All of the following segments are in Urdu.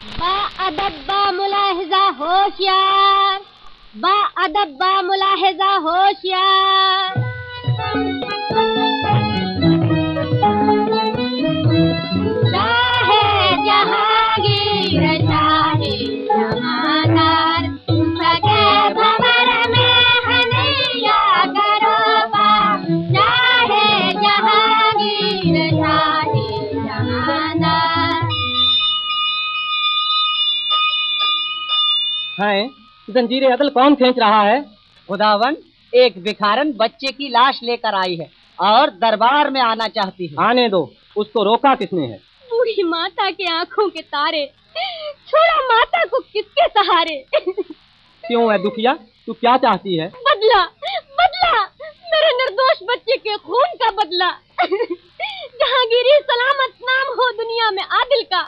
با ادب با ملاحظہ ہوشیار. با ادب با ملاحظہ ہوشیار. ہیں۔ زنجیر عدل کون کھینچ رہا ہے؟ خداون ایک بکھارن بچے کی لاش لے کر آئی ہے اور دربار میں آنا چاہتی ہے۔ آنے دو اس کو روکا کس نے ہے؟ بوڑھی ماتا کے آنکھوں کے تارے۔ چھوڑا ماتا کو کس کے سہارے؟ کیوں ہے دکھیا؟ تو کیا چاہتی ہے؟ بدلا بدلا میرے نردوش بچے کے خون کا بدلا جہانگیری سلامت ہو دنیا میں عادل کا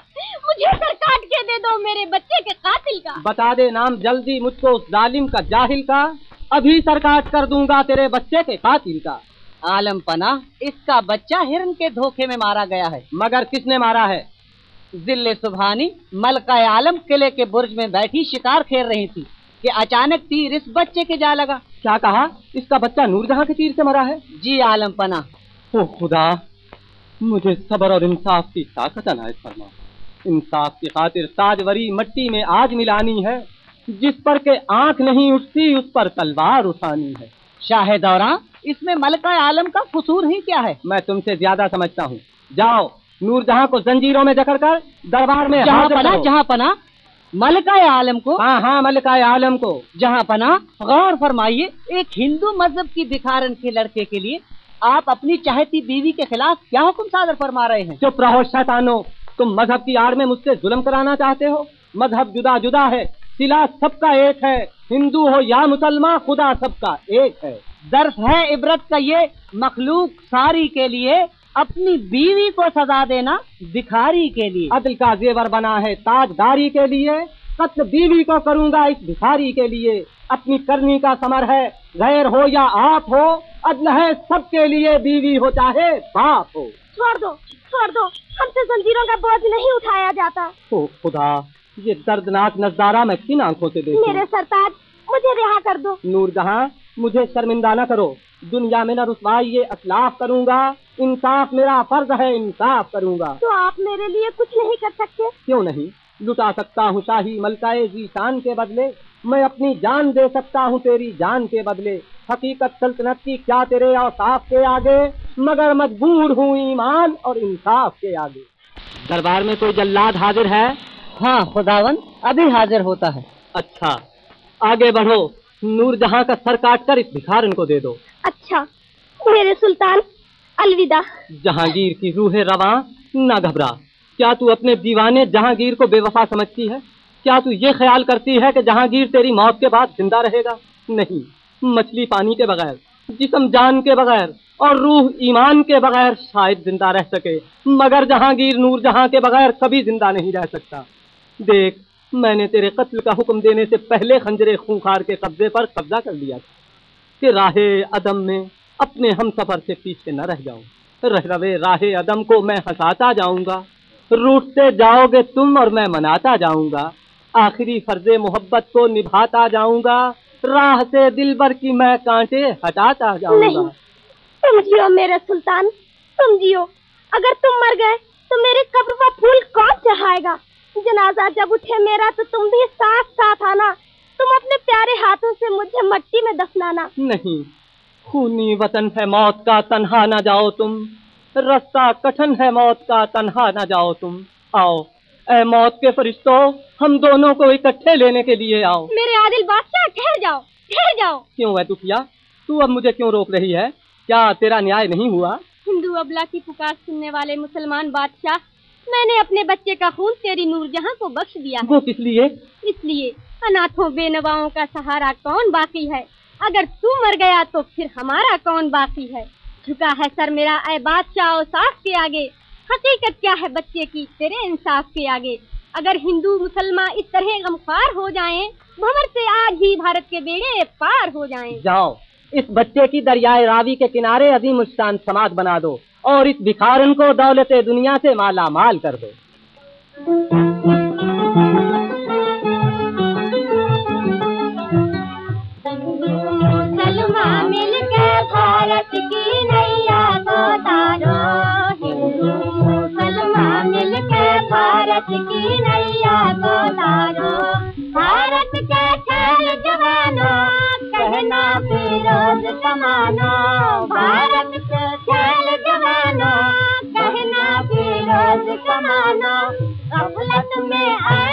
مجھے سر کاٹ کے دے دو میرے بچے کے قاتل کا۔ بتا دے نام جلدی مجھ کو اس ظالم کا جاہل کا۔ ابھی سر کاٹ کر دوں گا تیرے بچے کے قاتل کا۔ عالم پناہ اس کا بچہ ہرن کے دھوکے میں مارا گیا ہے۔ مگر کس نے مارا ہے؟ ذل سبحانی ملکہ عالم قلعے کے برج میں بیٹھی شکار کھیل رہی تھی کہ اچانک تیر اس بچے کے جا لگا۔ کیا کہا؟ اس کا بچہ نور جہاں کے تیر سے مرا ہے؟ جی عالم پناہ۔ او خدا! مجھے صبر اور انصاف کی طاقت عنایت فرما۔ انصاف کی خاطر تاجوری مٹی میں آج ملانی ہے۔ جس پر کے آنکھ نہیں اٹھتی اس پر تلوار اٹھانی ہے۔ شاہ دوراں اس میں ملکہ عالم کا قصور ہی کیا ہے؟ میں تم سے زیادہ سمجھتا ہوں۔ جاؤ نور جہاں کو زنجیروں میں جکڑ کر دربار میں جہاں کرو۔ جہاں پناہ۔ ملکہ عالم کو؟ ہاں ہاں ملکہ عالم کو۔ جہاں پناہ۔ غور فرمائیے ایک ہندو مذہب کی بکھارن کے لڑکے کے لیے آپ اپنی چاہتی بیوی کے خلاف کیا حکم صادر فرما رہے ہیں؟ چپ رہو شیطانو تم مذہب کی آڑ میں مجھ سے ظلم کرانا چاہتے ہو؟ مذہب جدا جدا ہے سلا سب کا ایک ہے ہندو ہو یا مسلمان خدا سب کا ایک ہے۔ درس ہے عبرت کا یہ مخلوق ساری کے لیے اپنی بیوی کو سزا دینا بکھاری کے لیے۔ عدل کا زیور بنا ہے تاجداری کے لیے قتل بیوی کو کروں گا اس بھکاری کے لیے۔ اپنی کرنی کا سمر ہے غیر ہو یا آپ ہو عدل ہے سب کے لیے بیوی ہو چاہے باپ ہو۔ چھوڑ دو چھوڑ دو۔ ہم سے زنجیروں کا بوجھ نہیں اٹھایا جاتا۔ او خدا یہ دردناک نظارہ میں کن آنکھوں سے دیکھوں؟ میرے سرتاج مجھے رہا کر دو۔ نور جہاں مجھے شرمندہ نہ کرو۔ دنیا میں نہ رسوائی یہ اخلاف کروں گا۔ انصاف میرا فرض ہے انصاف کروں گا۔ تو آپ میرے لیے کچھ نہیں کر سکتے؟ کیوں نہیں؟ لٹا سکتا ہوں شاہی ملکہ ذیشان کے بدلے۔ میں اپنی جان دے سکتا ہوں تیری جان کے بدلے۔ حقیقت سلطنت کی کیا تیرے اوصاف کے آگے؟ مگر مجبور ہوں ایمان اور انصاف کے آگے۔ دربار میں کوئی جلاد حاضر ہے؟ ہاں خداون ابھی حاضر ہوتا ہے۔ اچھا آگے بڑھو۔ نور جہاں کا سر کاٹ کر اس بھکارن کو دے دو۔ اچھا میرے سلطان الوداع۔ جہانگیر کی روح رواں نہ گھبرا۔ کیا تو اپنے دیوانے جہانگیر کو بے وفا سمجھتی ہے؟ کیا تو یہ خیال کرتی ہے کہ جہانگیر تیری موت کے بعد زندہ رہے گا؟ نہیں، مچھلی پانی کے بغیر، جسم جان کے بغیر اور روح ایمان کے بغیر شاید زندہ رہ سکے۔ مگر جہانگیر نور جہاں کے بغیر کبھی زندہ نہیں رہ سکتا۔ دیکھ، میں نے تیرے قتل کا حکم دینے سے پہلے خنجر خونخار کے قبضے پر قبضہ کر لیا تھا کہ راہ عدم میں اپنے ہم سفر سے پیچھے نہ رہ جاؤں۔ رہ روے راہ عدم کو میں ہنساتا جاؤں گا۔ روٹتے جاؤ گے تم اور میں مناتا جاؤں گا۔ آخری فرض محبت کو نبھاتا جاؤں گا۔ راہ سے دل بر کی میں کانٹے ہٹاتا جاؤں گا۔ نہیں سمجھیو میرے سلطان سمجھیو اگر تم مر گئے تو میرے قبر پر پھول کون چڑھائے گا؟ جنازہ جب اٹھے میرا تو تم بھی ساتھ ساتھ آنا۔ تم اپنے پیارے ہاتھوں سے مجھے مٹی میں دفنانا۔ نہیں خونی وطن ہے موت کا تنہا نہ جاؤ تم۔ رستہ کٹھن ہے موت کا تنہا نہ جاؤ تم۔ آؤ۔ اے موت کے فرشتوں ہم دونوں کو اکٹھے لینے کے لیے آؤ۔ میرے عادل بادشاہ ٹھہر جاؤ۔ ٹھہر جاؤ۔ کیوں ہے دکھیا تو اب مجھے کیوں روک رہی ہے؟ کیا تیرا نیائے نہیں ہوا؟ ہندو ابلا کی پکار سننے والے مسلمان بادشاہ میں نے اپنے بچے کا خون تیری نور جہاں کو بخش دیا وہ کس لیے؟ اس لیے اناتھوں بے نواؤں کا سہارا کون باقی ہے؟ اگر تو مر گیا تو پھر ہمارا کون باقی ہے؟ جھکا ہے سر میرا اے بادشاہ و صاف کے آگے۔ حقیقت کیا ہے بچے کی؟ تیرے انصاف کے آگے۔ اگر ہندو مسلمان اس طرح غمخوار ہو جائیں بھور سے آج ہی بھارت کے بیڑے پار ہو جائیں۔ جاؤ اس بچے کی دریائے راوی کے کنارے عظیم الشان سماج بنا دو اور اس بکھارن کو دولت دنیا سے مالا مال کر دو۔ مل کے بھارت کی نیا کو تارو ہندو مسلمان مل کے بھارت کی نیا کو تارو بھارت کے کھیل جوانو کہنا فیروز کمانو بھارت کے کھیل جوانو کہنا فیروز کمانو غفلت میں آ